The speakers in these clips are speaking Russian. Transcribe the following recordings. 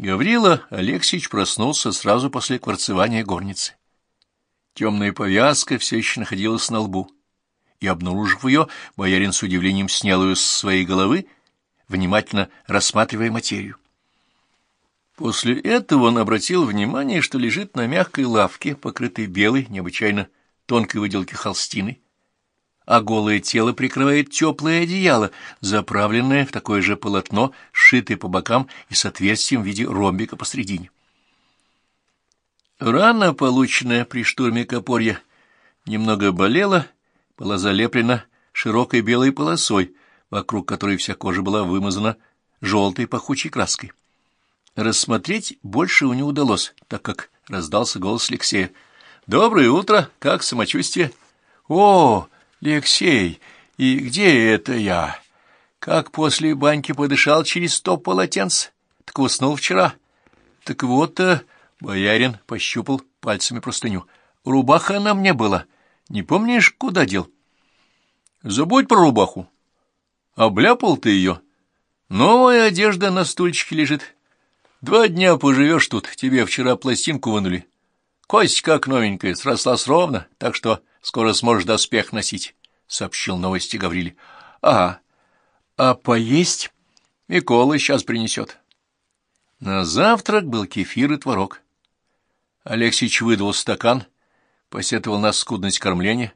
Гаврила Алексеевич проснулся сразу после кварцевания горницы. Темная повязка все еще находилась на лбу, и, обнаружив ее, боярин с удивлением снял ее с своей головы, внимательно рассматривая материю. После этого он обратил внимание, что лежит на мягкой лавке, покрытой белой, необычайно тонкой выделки холстиной, а голое тело прикрывает теплое одеяло, заправленное в такое же полотно, сшитое по бокам и с отверстием в виде ромбика посредине. Рана, полученная при штурме Копорья, немного болела, была залеплена широкой белой полосой, вокруг которой вся кожа была вымазана желтой пахучей краской. Рассмотреть больше у не удалось, так как раздался голос Алексея. «Доброе утро! Как самочувствие?» «О, Алексей, и где это я? Как после баньки подышал через сто полотенц? Так уснул вчера. Так вот-то...» Боярин пощупал пальцами простыню. «Рубаха на мне была. Не помнишь, куда дел?» «Забудь про рубаху. Обляпал ты ее. Новая одежда на стульчике лежит. Два дня поживешь тут, тебе вчера пластинку вынули. Кость как новенькая, срослась ровно, так что скоро сможешь доспех носить», — сообщил новости Гавриле. «Ага. А поесть? Микола сейчас принесет». На завтрак был кефир и творог. Алексич выдал стакан, посетовал на скудность кормления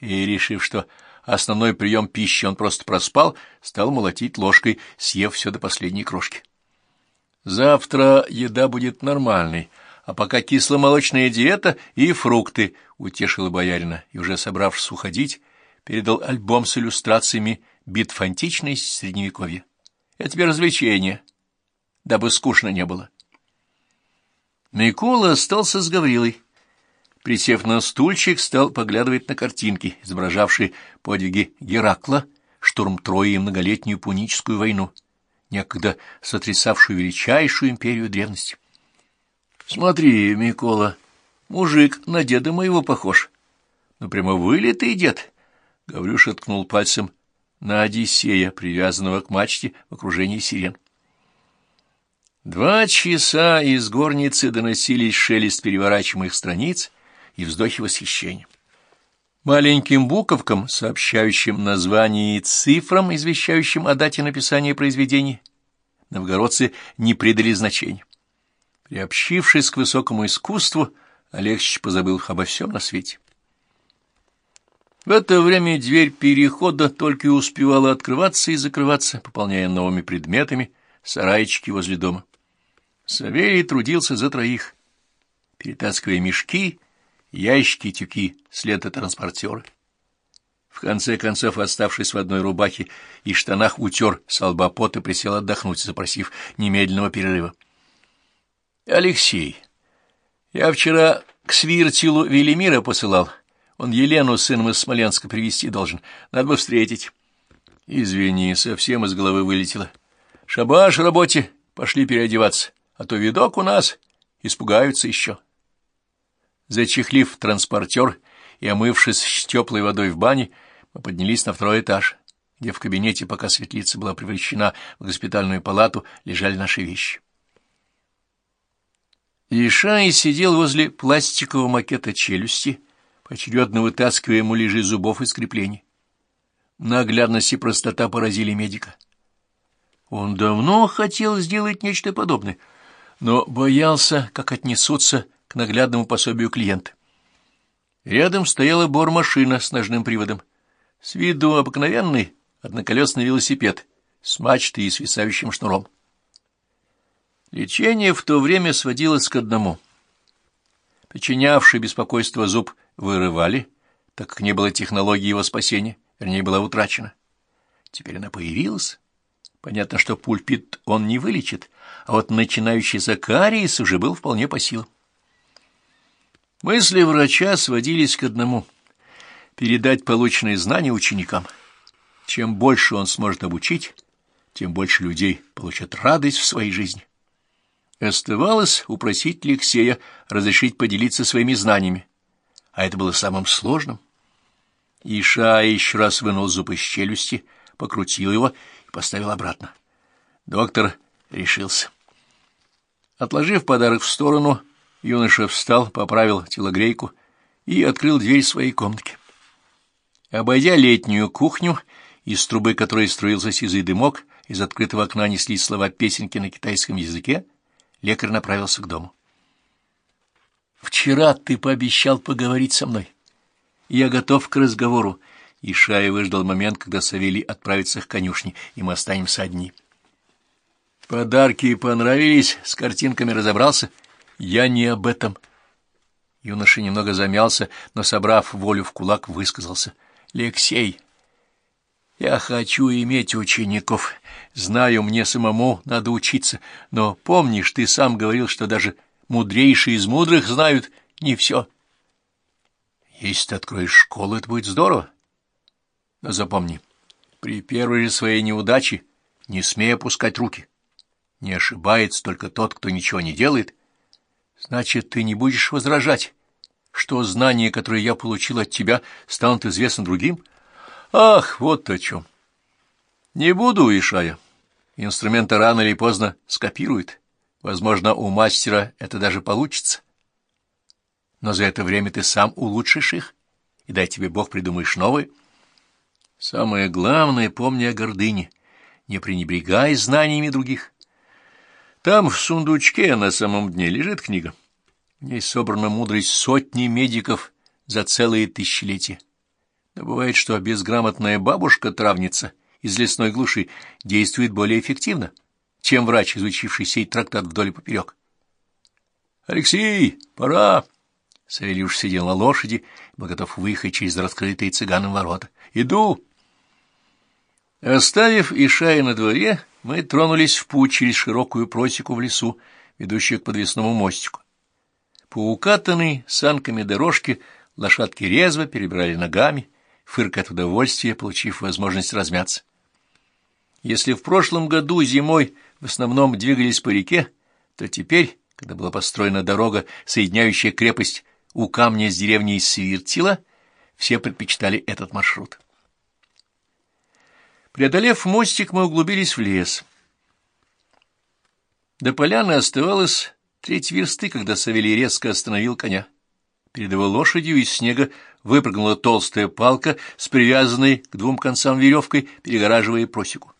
и, решив, что основной прием пищи он просто проспал, стал молотить ложкой, съев все до последней крошки. Завтра еда будет нормальной, а пока кисломолочная диета и фрукты, — утешила боярина, и, уже собравшись уходить, передал альбом с иллюстрациями битв античной средневековья. Это тебе развлечение, дабы скучно не было. Микола остался с Гаврилой. Присев на стульчик, стал поглядывать на картинки, изображавшие подвиги Геракла, штурм Трои и многолетнюю пуническую войну, некогда сотрясавшую величайшую империю древности. — Смотри, Микола, мужик на деда моего похож. Ну, прямо вылитый дед. Гаврюша ткнул пальцем на Одиссея, привязанного к мачте в окружении сирен. Два часа из горницы доносились шелест переворачиваемых страниц и вздохи восхищения. Маленьким буковкам, сообщающим название и цифрам, извещающим о дате написания произведений, новгородцы не придали значения. Приобщившись к высокому искусству, Алексич позабыл обо всем на свете. В это время дверь перехода только и успевала открываться и закрываться, пополняя новыми предметами сарайчики возле дома. Савелий трудился за троих, перетаскивая мешки, ящики и тюки след транспортера. В конце концов, оставшись в одной рубахе и штанах, утер с лба пот и присел отдохнуть, запросив немедленного перерыва. — Алексей, я вчера к Свиртилу Велимира посылал. Он Елену с сыном из Смоленска привезти должен. Надо бы встретить. — Извини, совсем из головы вылетело. — Шабаш работе, пошли переодеваться а то видок у нас, испугаются еще. Зачехлив транспортер и омывшись теплой водой в бане, мы поднялись на второй этаж, где в кабинете, пока светлица была превращена в госпитальную палату, лежали наши вещи. Ишай сидел возле пластикового макета челюсти, поочередно вытаскивая муляжи зубов из креплений. Наглядность и простота поразили медика. Он давно хотел сделать нечто подобное — но боялся, как отнесутся к наглядному пособию клиента. Рядом стояла бормашина с ножным приводом. С виду обыкновенный одноколесный велосипед с мачтой и свисающим шнуром. Лечение в то время сводилось к одному. Причинявший беспокойство зуб вырывали, так как не было технологии его спасения, вернее, была утрачена. Теперь она появилась. Понятно, что пульпит он не вылечит, а вот начинающийся кариес уже был вполне по силам. Мысли врача сводились к одному — передать полученные знания ученикам. Чем больше он сможет обучить, тем больше людей получат радость в своей жизни. Оставалось упросить Алексея разрешить поделиться своими знаниями, а это было самым сложным. Иша еще раз вынул зуб из челюсти, покрутил его и поставил обратно. Доктор решился. Отложив подарок в сторону, юноша встал, поправил телогрейку и открыл дверь своей комнатки. Обойдя летнюю кухню, из трубы которой струился сизый дымок, из открытого окна неслись слова песенки на китайском языке, лекарь направился к дому. «Вчера ты пообещал поговорить со мной. Я готов к разговору». И Шая выждал момент, когда Савелий отправится к конюшне, и мы останемся одни. «Подарки понравились? С картинками разобрался?» «Я не об этом». Юноша немного замялся, но, собрав волю в кулак, высказался. «Алексей, я хочу иметь учеников. Знаю, мне самому надо учиться, но помнишь, ты сам говорил, что даже мудрейшие из мудрых знают не все. Если ты откроешь школу, это будет здорово. Но запомни, при первой же своей неудаче не смей опускать руки. Не ошибается только тот, кто ничего не делает. Значит, ты не будешь возражать, что знания, которые я получил от тебя, станут известны другим? Ах, вот о чем. Не буду, Ишая. Инструменты рано или поздно скопируют. Возможно, у мастера это даже получится. Но за это время ты сам улучшишь их, и дай тебе Бог придумаешь новые. Самое главное, помни о гордыне, не пренебрегай знаниями других. Там в сундучке на самом дне лежит книга. В ней собрана мудрость сотни медиков за целые тысячелетия. Но бывает, что безграмотная бабушка-травница из лесной глуши действует более эффективно, чем врач, изучивший сей трактат вдоль и поперек. «Алексей, пора!» Савельюш сидел на лошади, был готов выехать через раскрытые цыганом ворота. «Иду!» Оставив Ишая на дворе, мы тронулись в путь через широкую просеку в лесу, ведущую к подвесному мостику. По укатанной санками дорожке лошадки резво перебирали ногами, фыркая от удовольствия, получив возможность размяться. Если в прошлом году зимой в основном двигались по реке, то теперь, когда была построена дорога, соединяющая крепость у камня с деревней Свиртила, все предпочитали этот маршрут. Преодолев мостик, мы углубились в лес. До поляны оставалось треть версты, когда Савелий резко остановил коня. Перед его лошадью из снега выпрыгнула толстая палка с привязанной к двум концам веревкой, перегораживая просеку.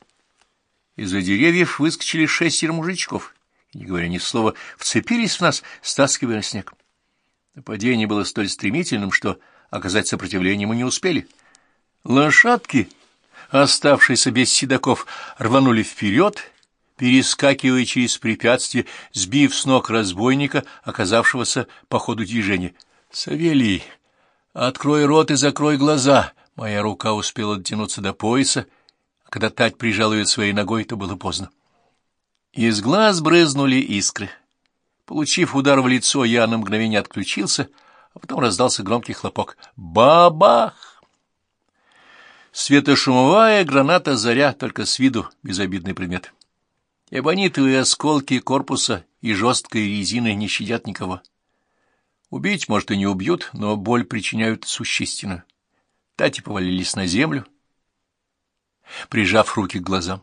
Из-за деревьев выскочили шестеро мужичков, и, не говоря ни слова, вцепились в нас, стаскивая на снег. Нападение было столь стремительным, что оказать сопротивление мы не успели. Лошадки оставшиеся без седаков, рванули вперед, перескакивая через препятствие, сбив с ног разбойника, оказавшегося по ходу движения. «Савелий, открой рот и закрой глаза!» Моя рука успела дотянуться до пояса, а когда Тать прижал ее своей ногой, то было поздно. Из глаз брызнули искры. Получив удар в лицо, я на мгновение отключился, а потом раздался громкий хлопок. «Бабах!» Светошумовая граната «Заря» только с виду безобидный предмет. Эбонитовые осколки корпуса и жесткой резины не щадят никого. Убить, может, и не убьют, но боль причиняют существенную. Тати повалились на землю, прижав руки к глазам.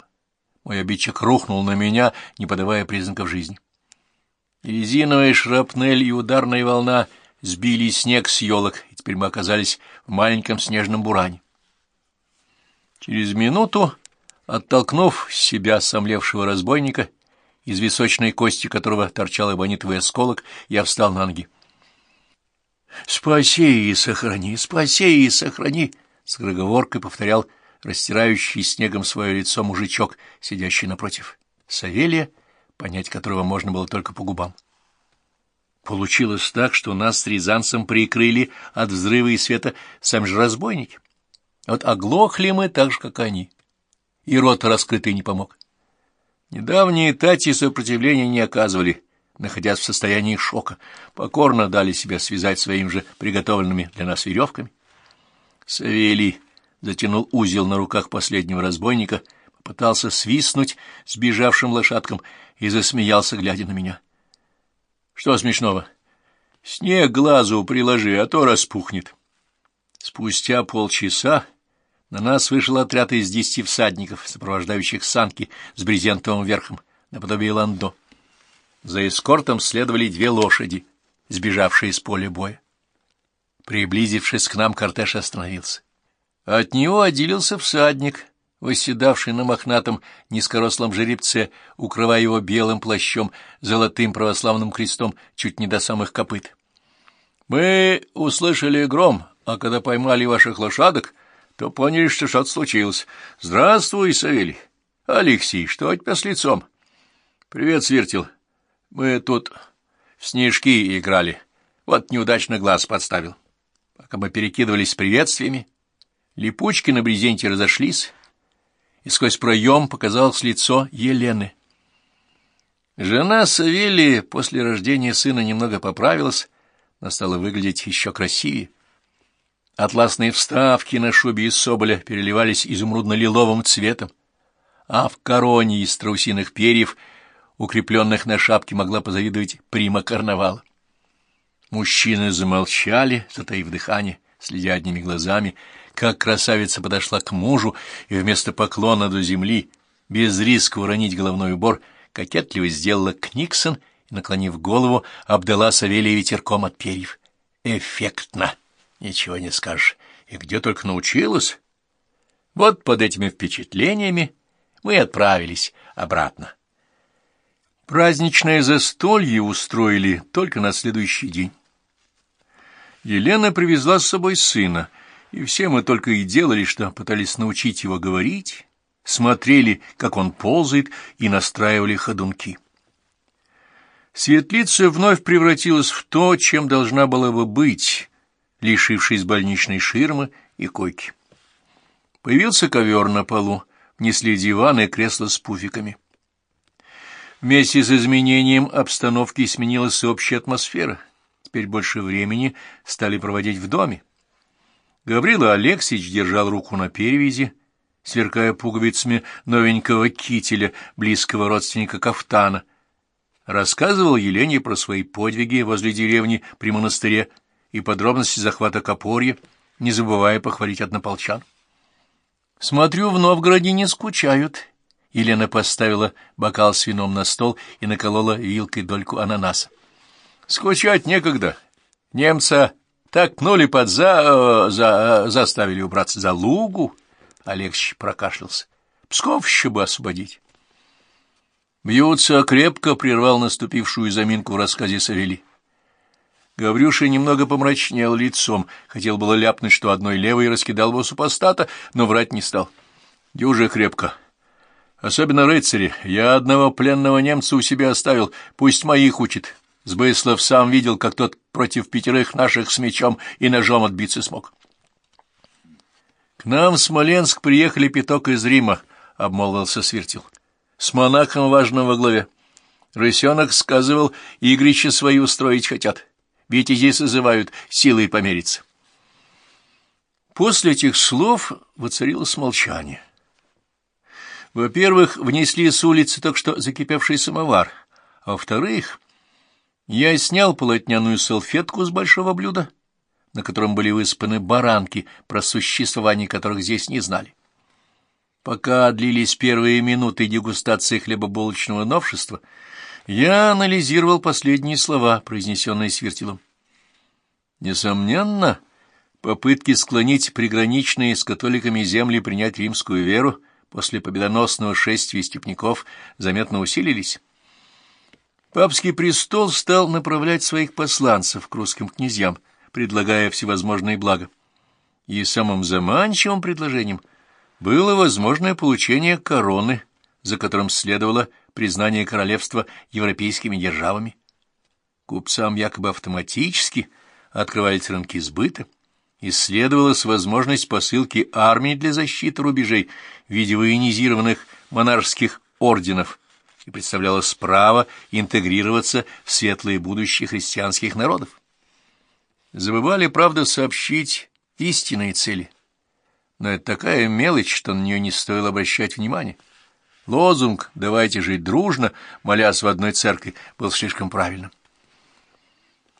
Мой обидчик рухнул на меня, не подавая признаков жизни. резиновая шрапнель и ударная волна сбили снег с елок, и теперь мы оказались в маленьком снежном буране. Через минуту, оттолкнув себя сомлевшего разбойника, из височной кости которого торчал эбонитовый осколок, я встал на ноги. «Спаси и сохрани, спаси и сохрани!» — с гроговоркой повторял растирающий снегом свое лицо мужичок, сидящий напротив. Савелия, понять которого можно было только по губам. Получилось так, что нас с Рязанцем прикрыли от взрыва и света сам же разбойники. Вот оглохли мы так же, как они, и рот раскрытый не помог. Недавние тати сопротивления не оказывали, находясь в состоянии шока, покорно дали себя связать своим же приготовленными для нас веревками. Савелий затянул узел на руках последнего разбойника, попытался свистнуть сбежавшим лошадкам и засмеялся, глядя на меня. — Что смешного? — Снег глазу приложи, а то распухнет. Спустя полчаса на нас вышел отряд из десяти всадников, сопровождающих санки с брезентовым верхом, наподобие ландо. За эскортом следовали две лошади, сбежавшие с поля боя. Приблизившись к нам, кортеж остановился. От него отделился всадник, восседавший на мохнатом низкорослом жеребце, укрывая его белым плащом, золотым православным крестом чуть не до самых копыт. — Мы услышали гром, а когда поймали ваших лошадок, то поняли, что что-то случилось. Здравствуй, Савелий. Алексей, что у тебя с лицом? — Привет, Свертел. Мы тут в снежки играли. Вот неудачно глаз подставил. Пока мы перекидывались приветствиями, липучки на брезенте разошлись, и сквозь проем показалось лицо Елены. Жена Савелия после рождения сына немного поправилась, но стала выглядеть еще красивее. Атласные вставки на шубе из соболя переливались изумрудно-лиловым цветом, а в короне из страусиных перьев — укрепленных на шапке, могла позавидовать прима карнавала. Мужчины замолчали, затаив дыхание, следя одними глазами, как красавица подошла к мужу и вместо поклона до земли, без риска уронить головной убор, кокетливо сделала Книксон и, наклонив голову, обдала Савелия ветерком от перьев. Эффектно! Ничего не скажешь. И где только научилась? Вот под этими впечатлениями мы отправились обратно. Праздничное застолье устроили только на следующий день. Елена привезла с собой сына, и все мы только и делали, что пытались научить его говорить, смотрели, как он ползает, и настраивали ходунки. Светлица вновь превратилась в то, чем должна была бы быть, лишившись больничной ширмы и койки. Появился ковер на полу, внесли диваны и кресла с пуфиками. Вместе с изменением обстановки сменилась и общая атмосфера. Теперь больше времени стали проводить в доме. Гаврила Алексеевич держал руку на перевязи, сверкая пуговицами новенького кителя, близкого родственника кафтана. Рассказывал Елене про свои подвиги возле деревни при монастыре и подробности захвата Копорья, не забывая похвалить однополчан. «Смотрю, в Новгороде не скучают», Елена поставила бокал с вином на стол и наколола вилкой дольку ананаса. — Скучать некогда. Немца так пнули под за... за... заставили убраться за лугу. Алексей прокашлялся. Псков еще бы освободить. Бьются крепко, прервал наступившую заминку в рассказе Савели. Гаврюша немного помрачнел лицом, хотел было ляпнуть, что одной левой раскидал его супостата, но врать не стал. Дюже крепко. Особенно рыцари. Я одного пленного немца у себя оставил, пусть моих учит. Сбыслов сам видел, как тот против пятерых наших с мечом и ножом отбиться смог. К нам в Смоленск приехали пяток из Рима, — обмолвился Свиртил. С монахом важным во главе. Рысенок сказывал, игрища свои устроить хотят. Витязей созывают, силой помериться. После этих слов воцарилось молчание. Во-первых, внесли с улицы только что закипевший самовар, а во-вторых, я снял полотняную салфетку с большого блюда, на котором были выспаны баранки, про существование которых здесь не знали. Пока длились первые минуты дегустации хлебобулочного новшества, я анализировал последние слова, произнесенные Свиртилом. Несомненно, попытки склонить приграничные с католиками земли принять римскую веру — после победоносного шествия степняков заметно усилились. Папский престол стал направлять своих посланцев к русским князьям, предлагая всевозможные блага. И самым заманчивым предложением было возможное получение короны, за которым следовало признание королевства европейскими державами. Купцам якобы автоматически открывались рынки сбыта, исследовалась возможность посылки армии для защиты рубежей в виде военизированных монаршских орденов и представлялось право интегрироваться в светлое будущее христианских народов. Забывали, правда, сообщить истинные цели. Но это такая мелочь, что на нее не стоило обращать внимания. Лозунг «давайте жить дружно», молясь в одной церкви, был слишком правильным.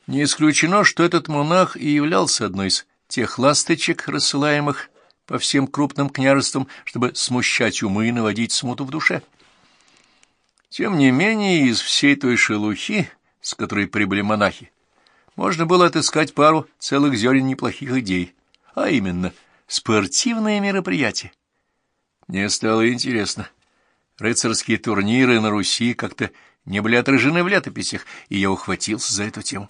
Не исключено, что этот монах и являлся одной из тех ласточек, рассылаемых по всем крупным княжествам, чтобы смущать умы и наводить смуту в душе. Тем не менее, из всей той шелухи, с которой прибыли монахи, можно было отыскать пару целых зерен неплохих идей, а именно спортивные мероприятия. Мне стало интересно. Рыцарские турниры на Руси как-то не были отражены в летописях, и я ухватился за эту тему.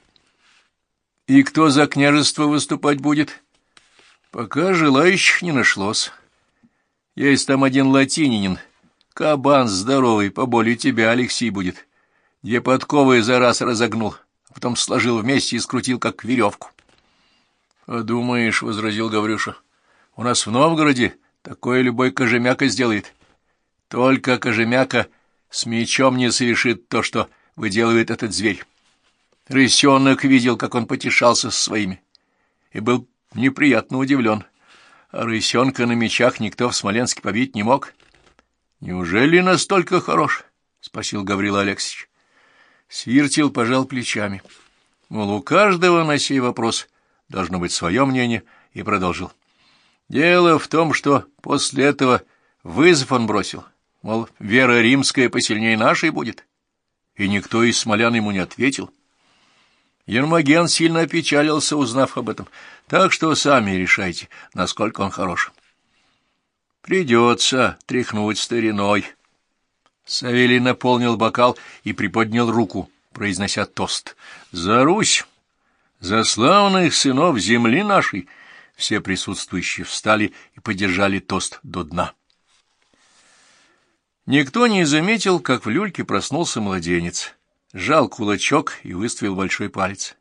И кто за княжество выступать будет? Пока желающих не нашлось. Есть там один латининин, кабан здоровый, поболее тебя, Алексей будет. Две подковы за раз разогнул, а потом сложил вместе и скрутил, как веревку. — Подумаешь, — возразил Гаврюша, — у нас в Новгороде такое любой кожемяка сделает. Только кожемяка с мечом не совершит то, что выделывает этот зверь. Рысенок видел, как он потешался с своими, и был неприятно удивлен. А рысенка на мечах никто в Смоленске побить не мог. — Неужели настолько хорош? — спросил Гаврил Алексеевич. Свиртил пожал плечами. Мол, у каждого на сей вопрос должно быть свое мнение, и продолжил. Дело в том, что после этого вызов он бросил. Мол, вера римская посильнее нашей будет. И никто из смолян ему не ответил. Ермоген сильно опечалился, узнав об этом, так что сами решайте, насколько он хорош. Придется тряхнуть стариной. Савелий наполнил бокал и приподнял руку, произнося тост. «За Русь! За славных сынов земли нашей!» Все присутствующие встали и поддержали тост до дна. Никто не заметил, как в люльке проснулся младенец. Жал кулачок и выставил большой палец.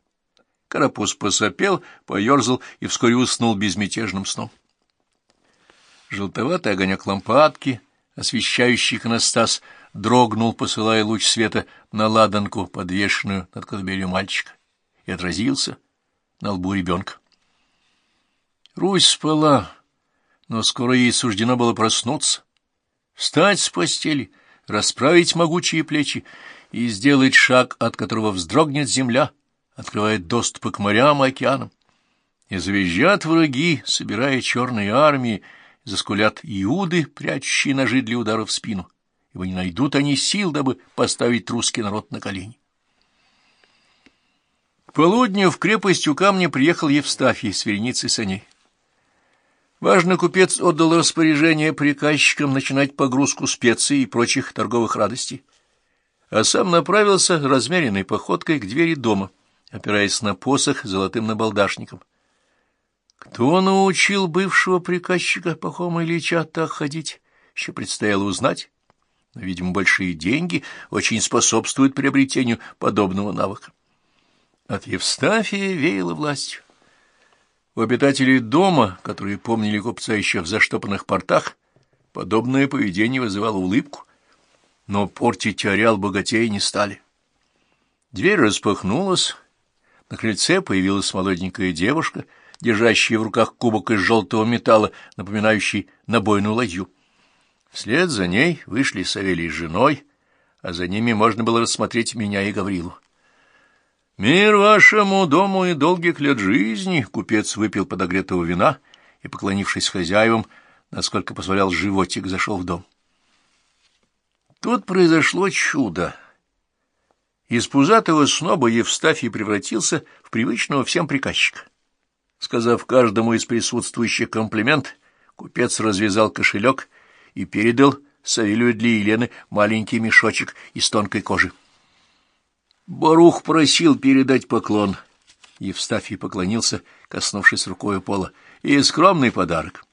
Карапуз посопел, поерзал и вскоре уснул безмятежным сном. Желтоватый огонек лампадки, освещающий иконостас, дрогнул, посылая луч света на ладанку, подвешенную над колыбелью мальчика, и отразился на лбу ребенка. Русь спала, но скоро ей суждено было проснуться встать с постели, расправить могучие плечи и сделать шаг, от которого вздрогнет земля, открывая доступы к морям и океанам. И завизжат враги, собирая черные армии, заскулят иуды, прячущие ножи для удара в спину, ибо не найдут они сил, дабы поставить русский народ на колени. К полудню в крепость у камня приехал Евстафий с вереницей саней. Важный купец отдал распоряжение приказчикам начинать погрузку специй и прочих торговых радостей, а сам направился размеренной походкой к двери дома, опираясь на посох золотым набалдашником. Кто научил бывшего приказчика Пахома Ильича так ходить, еще предстояло узнать. Но, видимо, большие деньги очень способствуют приобретению подобного навыка. От Евстафия веяло властью. У обитателей дома, которые помнили купца еще в заштопанных портах, подобное поведение вызывало улыбку, но портить ареал богатеи не стали. Дверь распахнулась, на крыльце появилась молоденькая девушка, держащая в руках кубок из желтого металла, напоминающий набойную ладью. Вслед за ней вышли Савелий с женой, а за ними можно было рассмотреть меня и Гаврилу. «Мир вашему дому и долгих лет жизни!» Купец выпил подогретого вина и, поклонившись хозяевам, насколько позволял животик, зашел в дом. Тут произошло чудо. Из пузатого сноба Евстафий превратился в привычного всем приказчика. Сказав каждому из присутствующих комплимент, купец развязал кошелек и передал Савелию для Елены маленький мешочек из тонкой кожи. Барух просил передать поклон. Евстафий поклонился, коснувшись рукой пола. И скромный подарок.